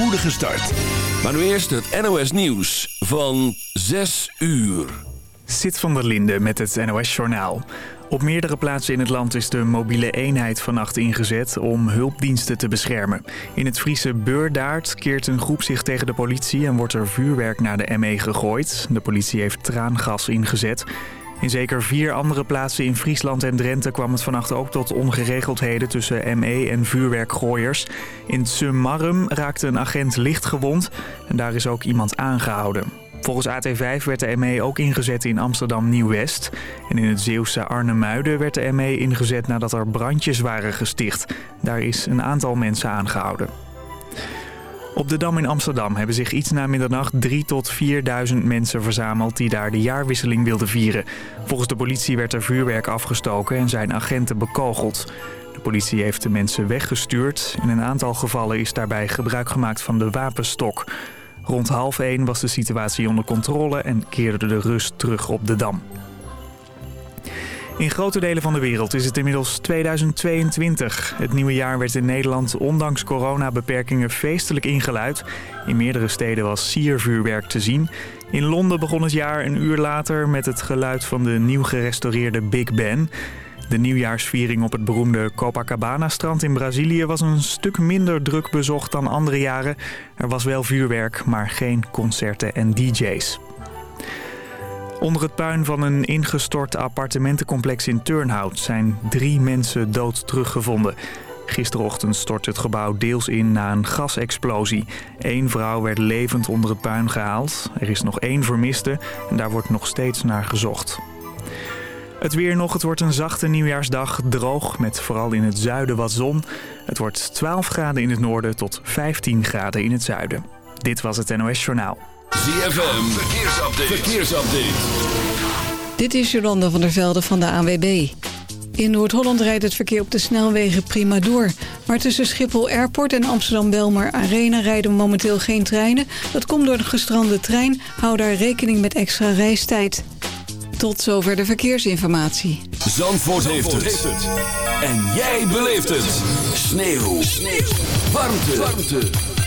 spoedige start. Maar nu eerst het NOS Nieuws van 6 uur. Zit van der Linde met het NOS Journaal. Op meerdere plaatsen in het land is de mobiele eenheid vannacht ingezet om hulpdiensten te beschermen. In het Friese Beurdaard keert een groep zich tegen de politie en wordt er vuurwerk naar de ME gegooid. De politie heeft traangas ingezet. In zeker vier andere plaatsen in Friesland en Drenthe kwam het vannacht ook tot ongeregeldheden tussen ME en vuurwerkgooiers. In Summarum raakte een agent licht gewond en daar is ook iemand aangehouden. Volgens AT5 werd de ME ook ingezet in Amsterdam Nieuw-West. En in het Zeeuwse Arnhemuiden werd de ME ingezet nadat er brandjes waren gesticht. Daar is een aantal mensen aangehouden. Op de Dam in Amsterdam hebben zich iets na middernacht 3.000 tot 4.000 mensen verzameld die daar de jaarwisseling wilden vieren. Volgens de politie werd er vuurwerk afgestoken en zijn agenten bekogeld. De politie heeft de mensen weggestuurd. In een aantal gevallen is daarbij gebruik gemaakt van de wapenstok. Rond half één was de situatie onder controle en keerde de rust terug op de Dam. In grote delen van de wereld is het inmiddels 2022. Het nieuwe jaar werd in Nederland ondanks coronabeperkingen feestelijk ingeluid. In meerdere steden was siervuurwerk te zien. In Londen begon het jaar een uur later met het geluid van de nieuw gerestaureerde Big Ben. De nieuwjaarsviering op het beroemde Copacabana-strand in Brazilië was een stuk minder druk bezocht dan andere jaren. Er was wel vuurwerk, maar geen concerten en dj's. Onder het puin van een ingestort appartementencomplex in Turnhout zijn drie mensen dood teruggevonden. Gisterochtend stortte het gebouw deels in na een gasexplosie. Eén vrouw werd levend onder het puin gehaald. Er is nog één vermiste en daar wordt nog steeds naar gezocht. Het weer nog, het wordt een zachte nieuwjaarsdag, droog met vooral in het zuiden wat zon. Het wordt 12 graden in het noorden tot 15 graden in het zuiden. Dit was het NOS Journaal. ZFM, verkeersupdate. verkeersupdate. Dit is Jolanda van der Velde van de ANWB. In Noord-Holland rijdt het verkeer op de snelwegen prima door. Maar tussen Schiphol Airport en Amsterdam-Belmar Arena rijden momenteel geen treinen. Dat komt door de gestrande trein. Hou daar rekening met extra reistijd. Tot zover de verkeersinformatie. Zandvoort, heeft, het. En jij beleeft het. Sneeuw. Sneeuw. Warmte. Warmte.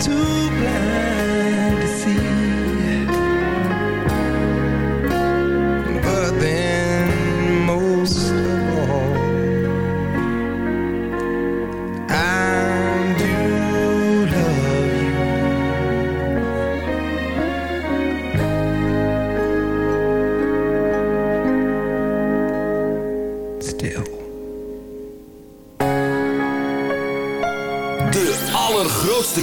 Too blind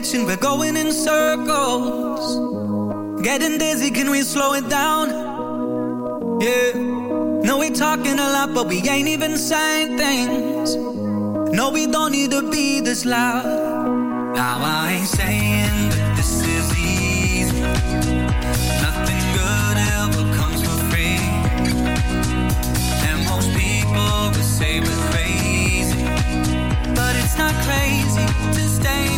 Ditch and we're going in circles. Getting dizzy, can we slow it down? Yeah. No, we're talking a lot, but we ain't even saying things. No, we don't need to be this loud. Now I ain't saying that this is easy. Nothing good ever comes for free. And most people will say we're crazy. But it's not crazy to stay.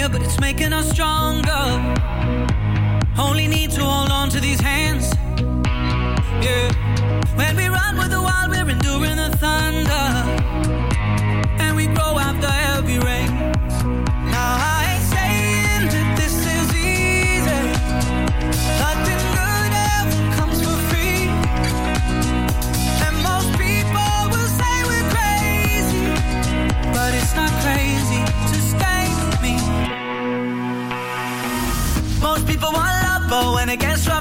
Here, but it's making us stronger. Only need to hold on to these hands. Yeah. When we run with the wild, we're enduring the thunder.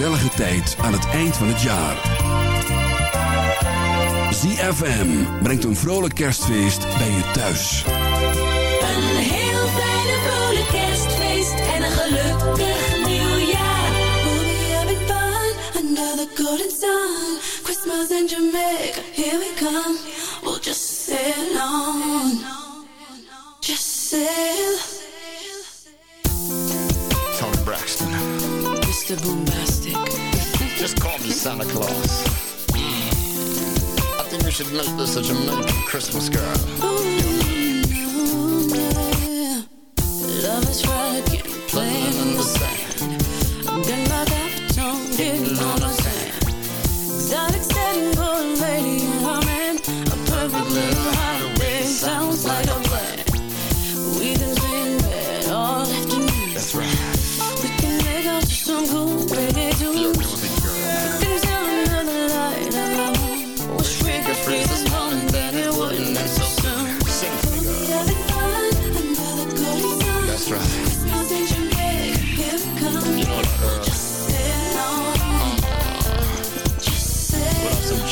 Gezellige tijd aan het eind van het jaar. ZFM brengt een vrolijk kerstfeest bij je thuis. Een heel fijne vrolijk kerstfeest. En een gelukkig nieuwjaar. We'll be having fun under the golden sun. Christmas in Jamaica, here we come. We'll just sail on. Just sail. Tony Braxton. Mr. Boombastic. Just call me Santa Claus. I think we should make this such a Jamaican Christmas girl. Ooh, yeah. Love is right, getting playing in the sand.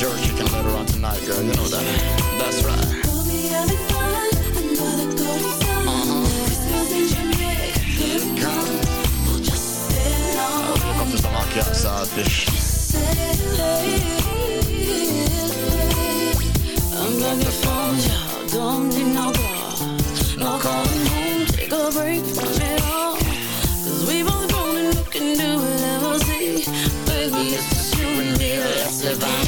You can let her on tonight, girl. You know that. That's right. Outside, fish. I'm gonna phones, y'all. Don't need no call. No calling home, take a break from it all. Cause we both grown and we can do whatever, see. Baby, it's just you and me, let's live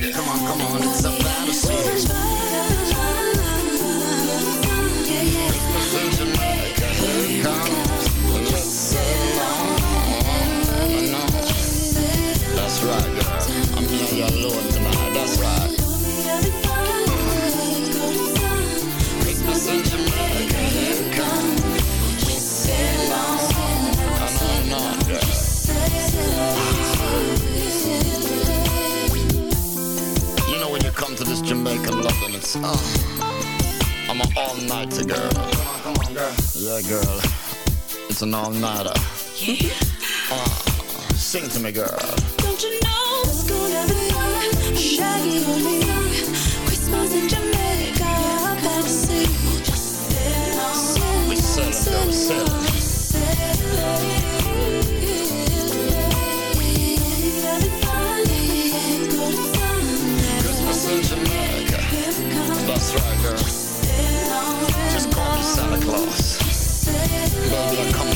Come on, come on, it's a no, no. That's right, girl. I'm here alone tonight. That's right. Jamaican uh, I'm an all-nighter girl. Come on, come on, girl. Yeah, girl. It's an all-nighter. Yeah. Uh, sing to me, girl. Don't you know it's gonna be fun? Shaggy on me. Christmas in Jamaica, I gotta see. We sell it, girl, sell it. Baby, I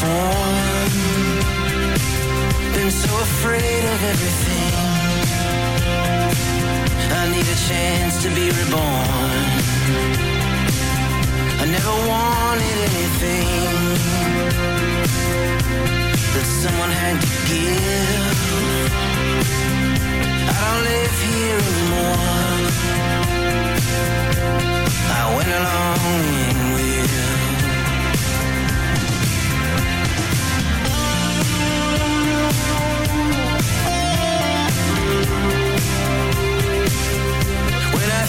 form. Been so afraid of everything. I need a chance to be reborn. I never wanted anything that someone had to give. I don't live here anymore. I went along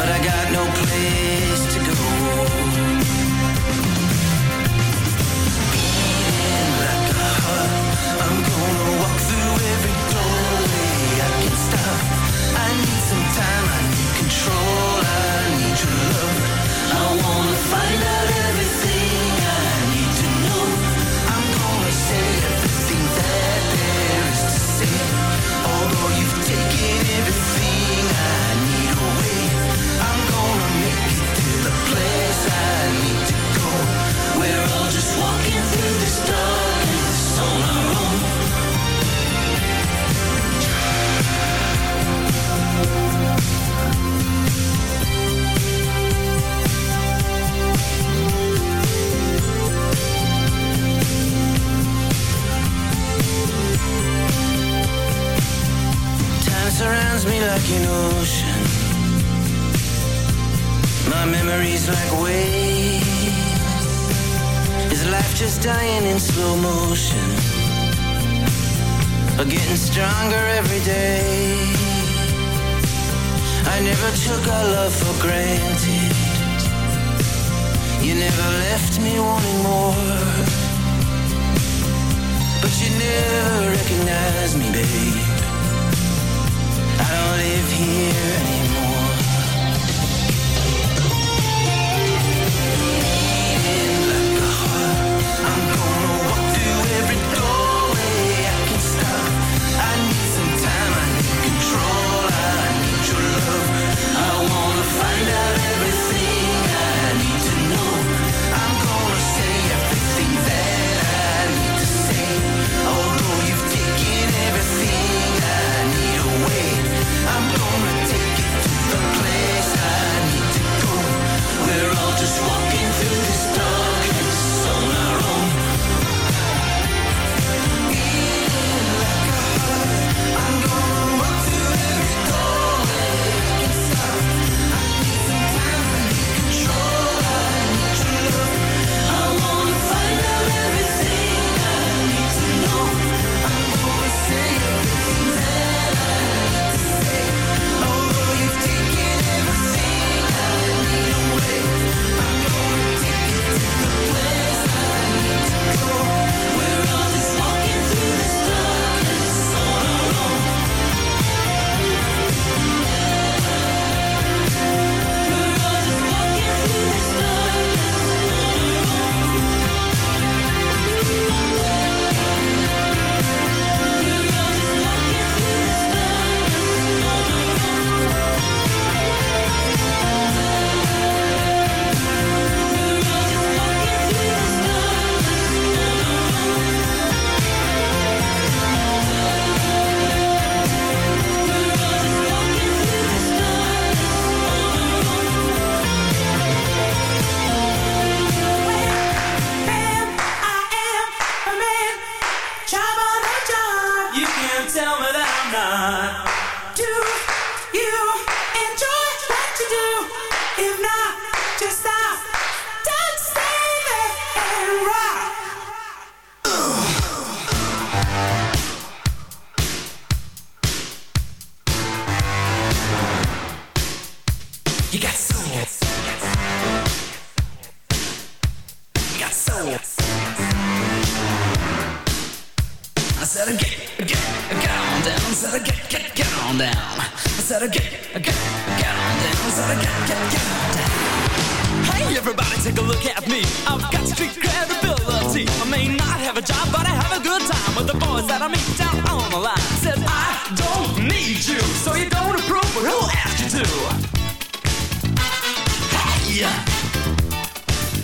But I got no place to go. Beating like a heart, I'm gonna walk through every doorway I can stop. I need some time, I need control, I need your love. I wanna find out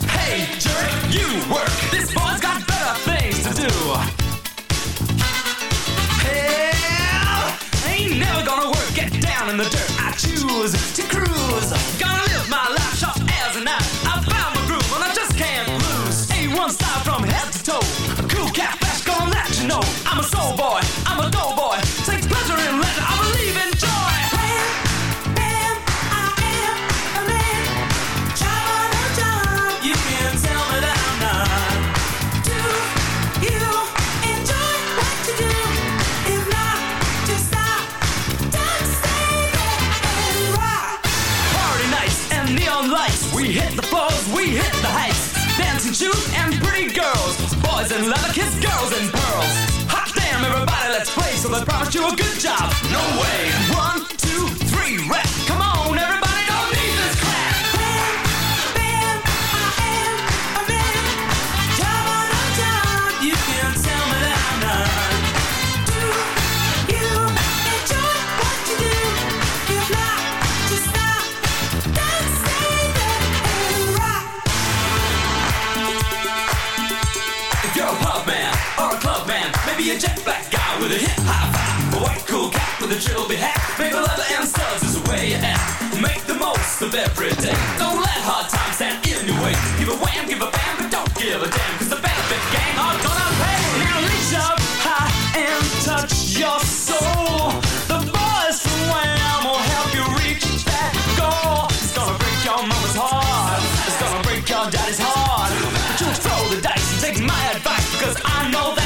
Hey, jerk, you work. I promised you a good job. No way. every day. Don't let hard times stand in your way. Give a wham, give a bam, but don't give a damn. Cause the benefit gang are gonna pay. Now reach up high and touch your soul. The boys from Wham will help you reach that goal. It's gonna break your mama's heart. It's gonna break your daddy's heart. But you throw the dice and take my advice. Cause I know that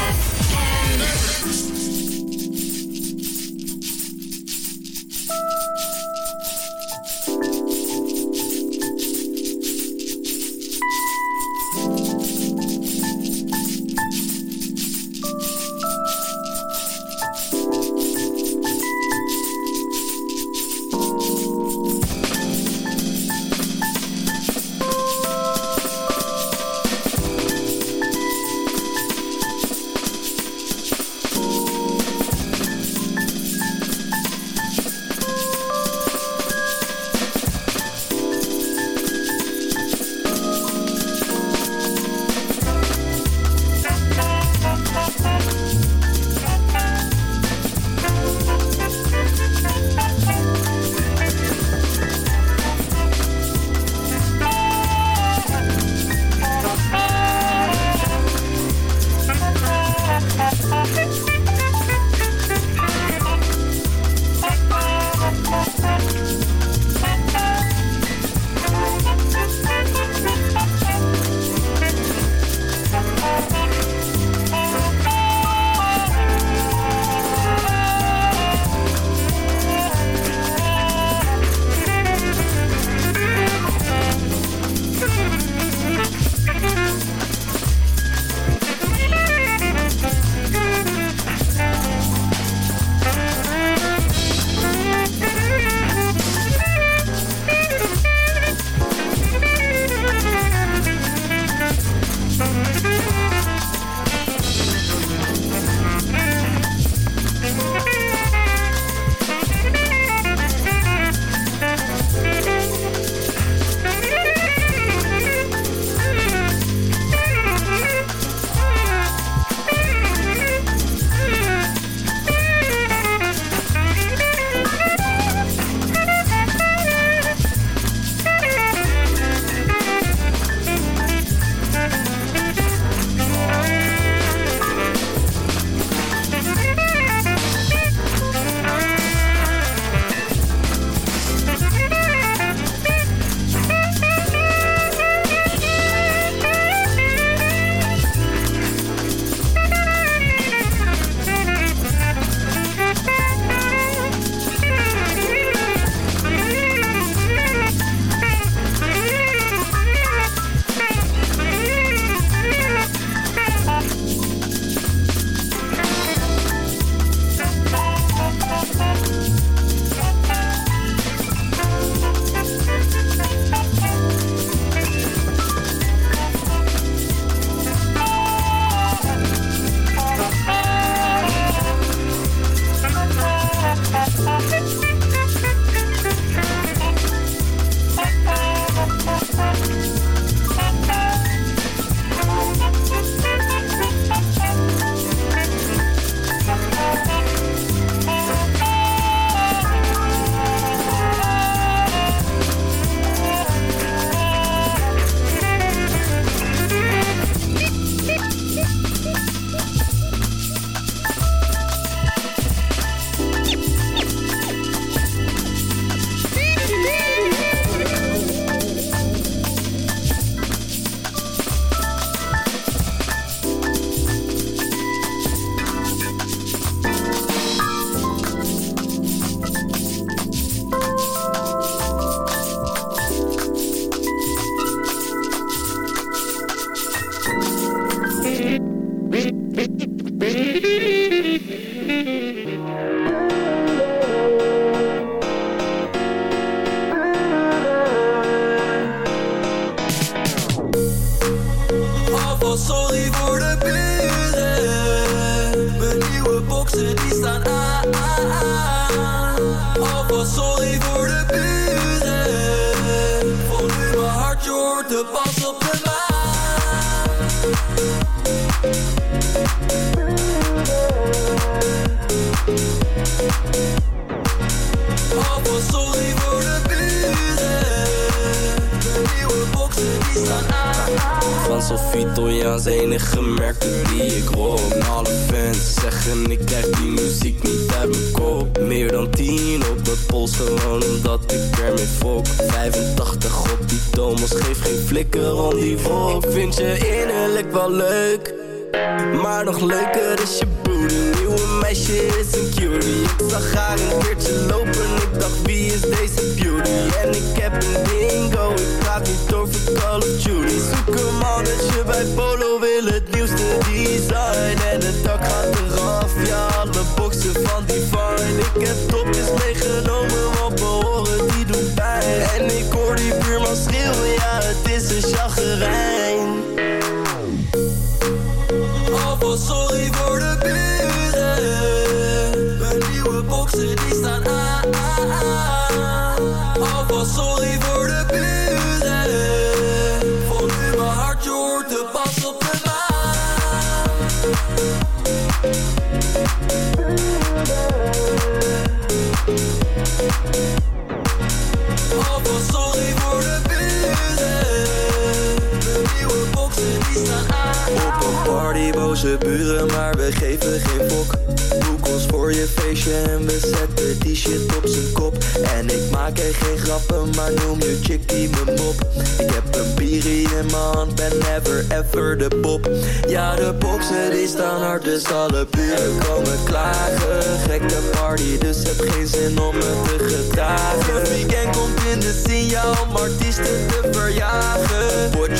Geen grappen, maar noem je chickie mijn mop. Ik heb een bierie in mijn hand, ben never ever de pop. Ja, de boxen die staan hard, dus alle buren komen klagen. Gekke party, dus heb geen zin om me te gedragen. Het weekend komt in de scene, ja, om artiesten te verjagen. Met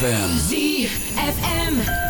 ZFM. ZFM.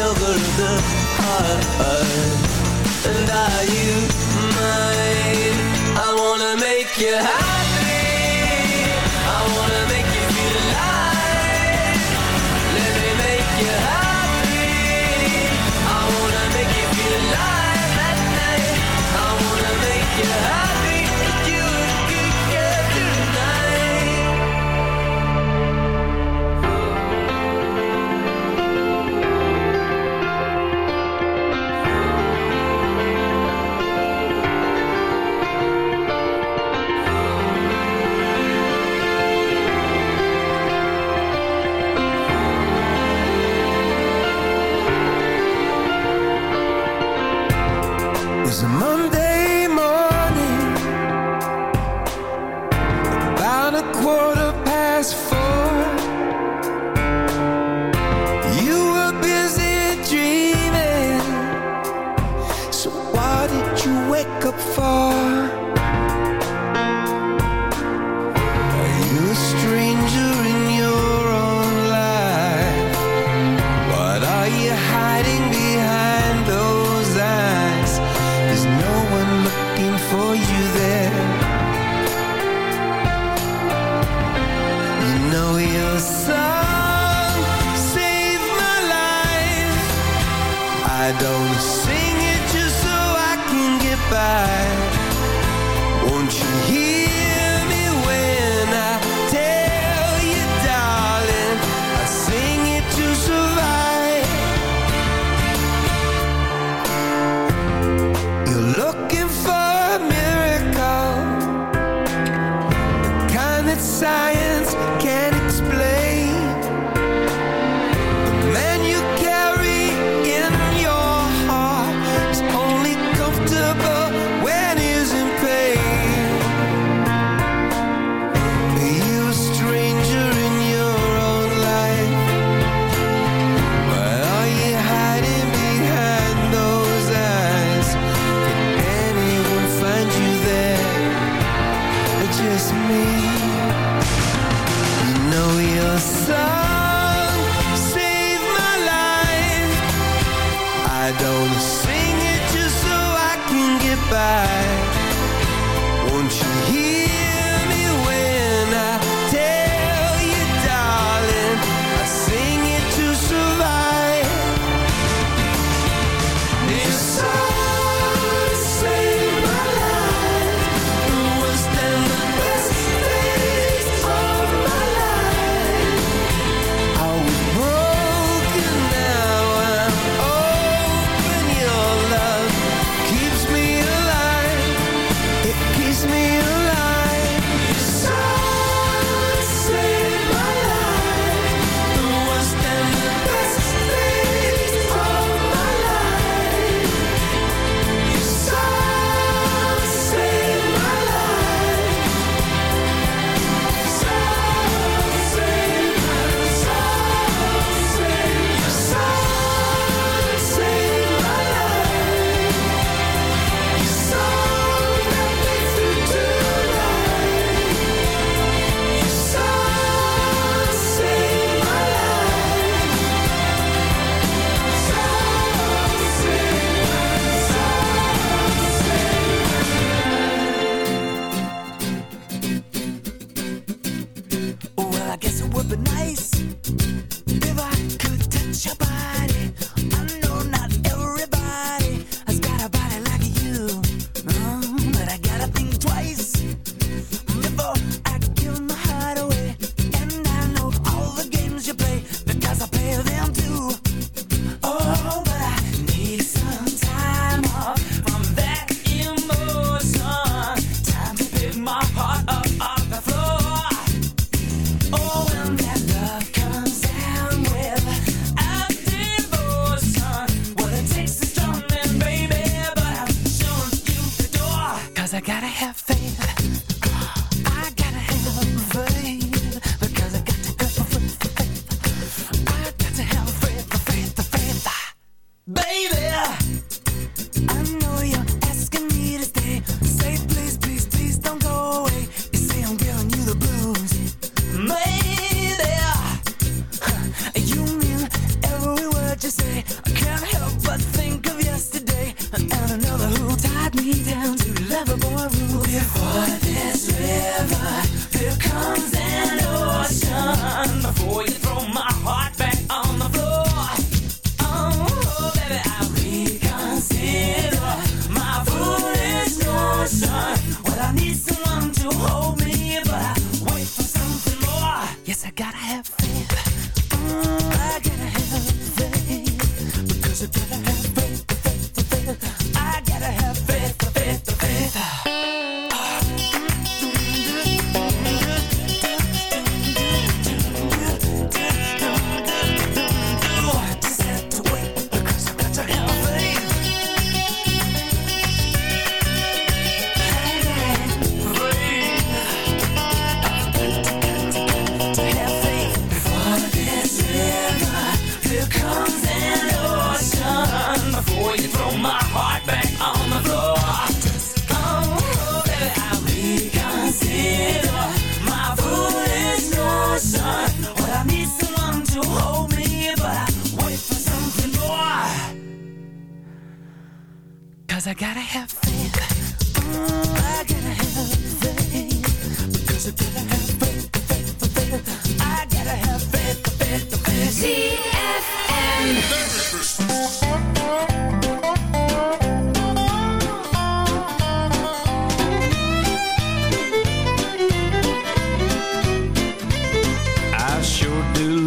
Silver of the heart And are you mine? I wanna make you happy you wake up for?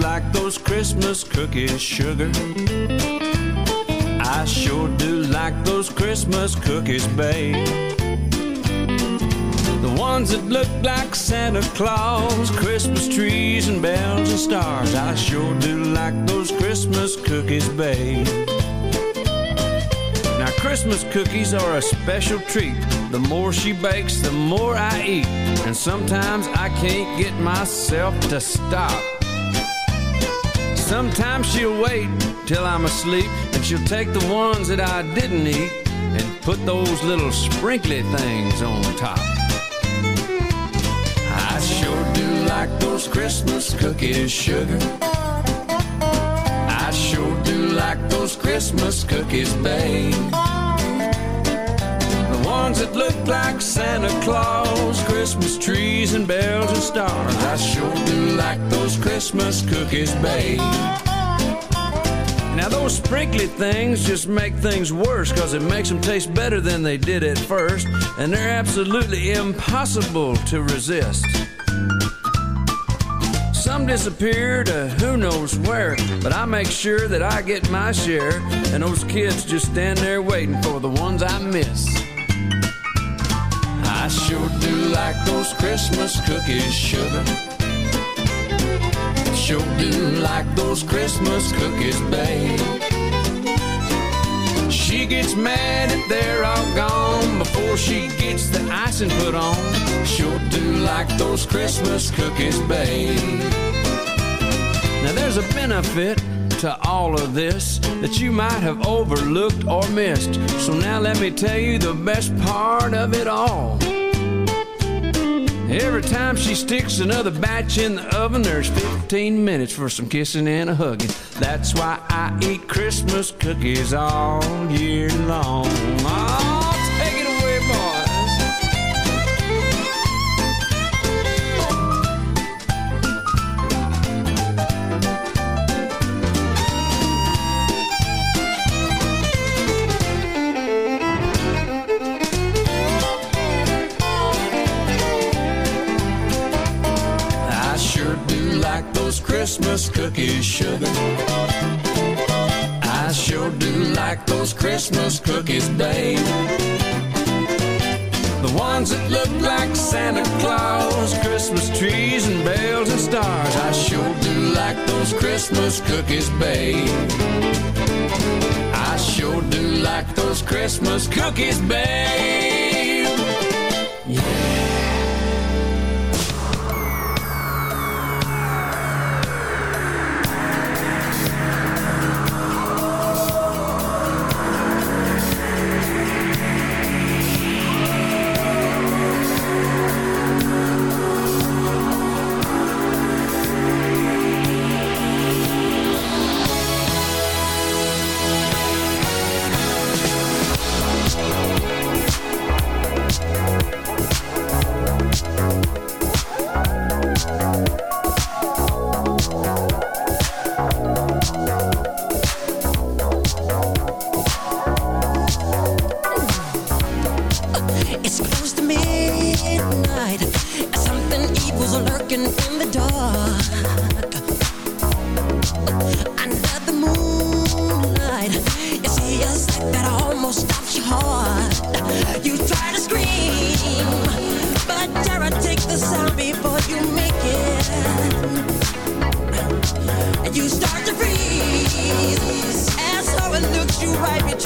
Like those Christmas cookies, sugar. I sure do like those Christmas cookies, babe. The ones that look like Santa Claus, Christmas trees and bells and stars. I sure do like those Christmas cookies, babe. Now, Christmas cookies are a special treat. The more she bakes, the more I eat. And sometimes I can't get myself to stop. Sometimes she'll wait till I'm asleep and she'll take the ones that I didn't eat and put those little sprinkly things on top. I sure do like those Christmas cookies, sugar. I sure do like those Christmas cookies, babe. Ones that look like Santa Claus, Christmas trees and bells and stars. I sure do like those Christmas cookies, babe. Now those sprinkly things just make things worse Cause it makes them taste better than they did at first And they're absolutely impossible to resist Some disappear to who knows where But I make sure that I get my share And those kids just stand there waiting for the ones I miss sure do like those Christmas cookies, sugar Sure do like those Christmas cookies, babe. She gets mad if they're all gone before she gets the icing put on. Sure do like those Christmas cookies, babe. Now there's a benefit to all of this that you might have overlooked or missed. So now let me tell you the best part of it all. Every time she sticks another batch in the oven, there's 15 minutes for some kissing and a hugging. That's why I eat Christmas cookies all year long. you, sugar. I sure do like those Christmas cookies, babe. The ones that look like Santa Claus, Christmas trees and bells and stars. I sure do like those Christmas cookies, babe. I sure do like those Christmas cookies, babe.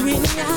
in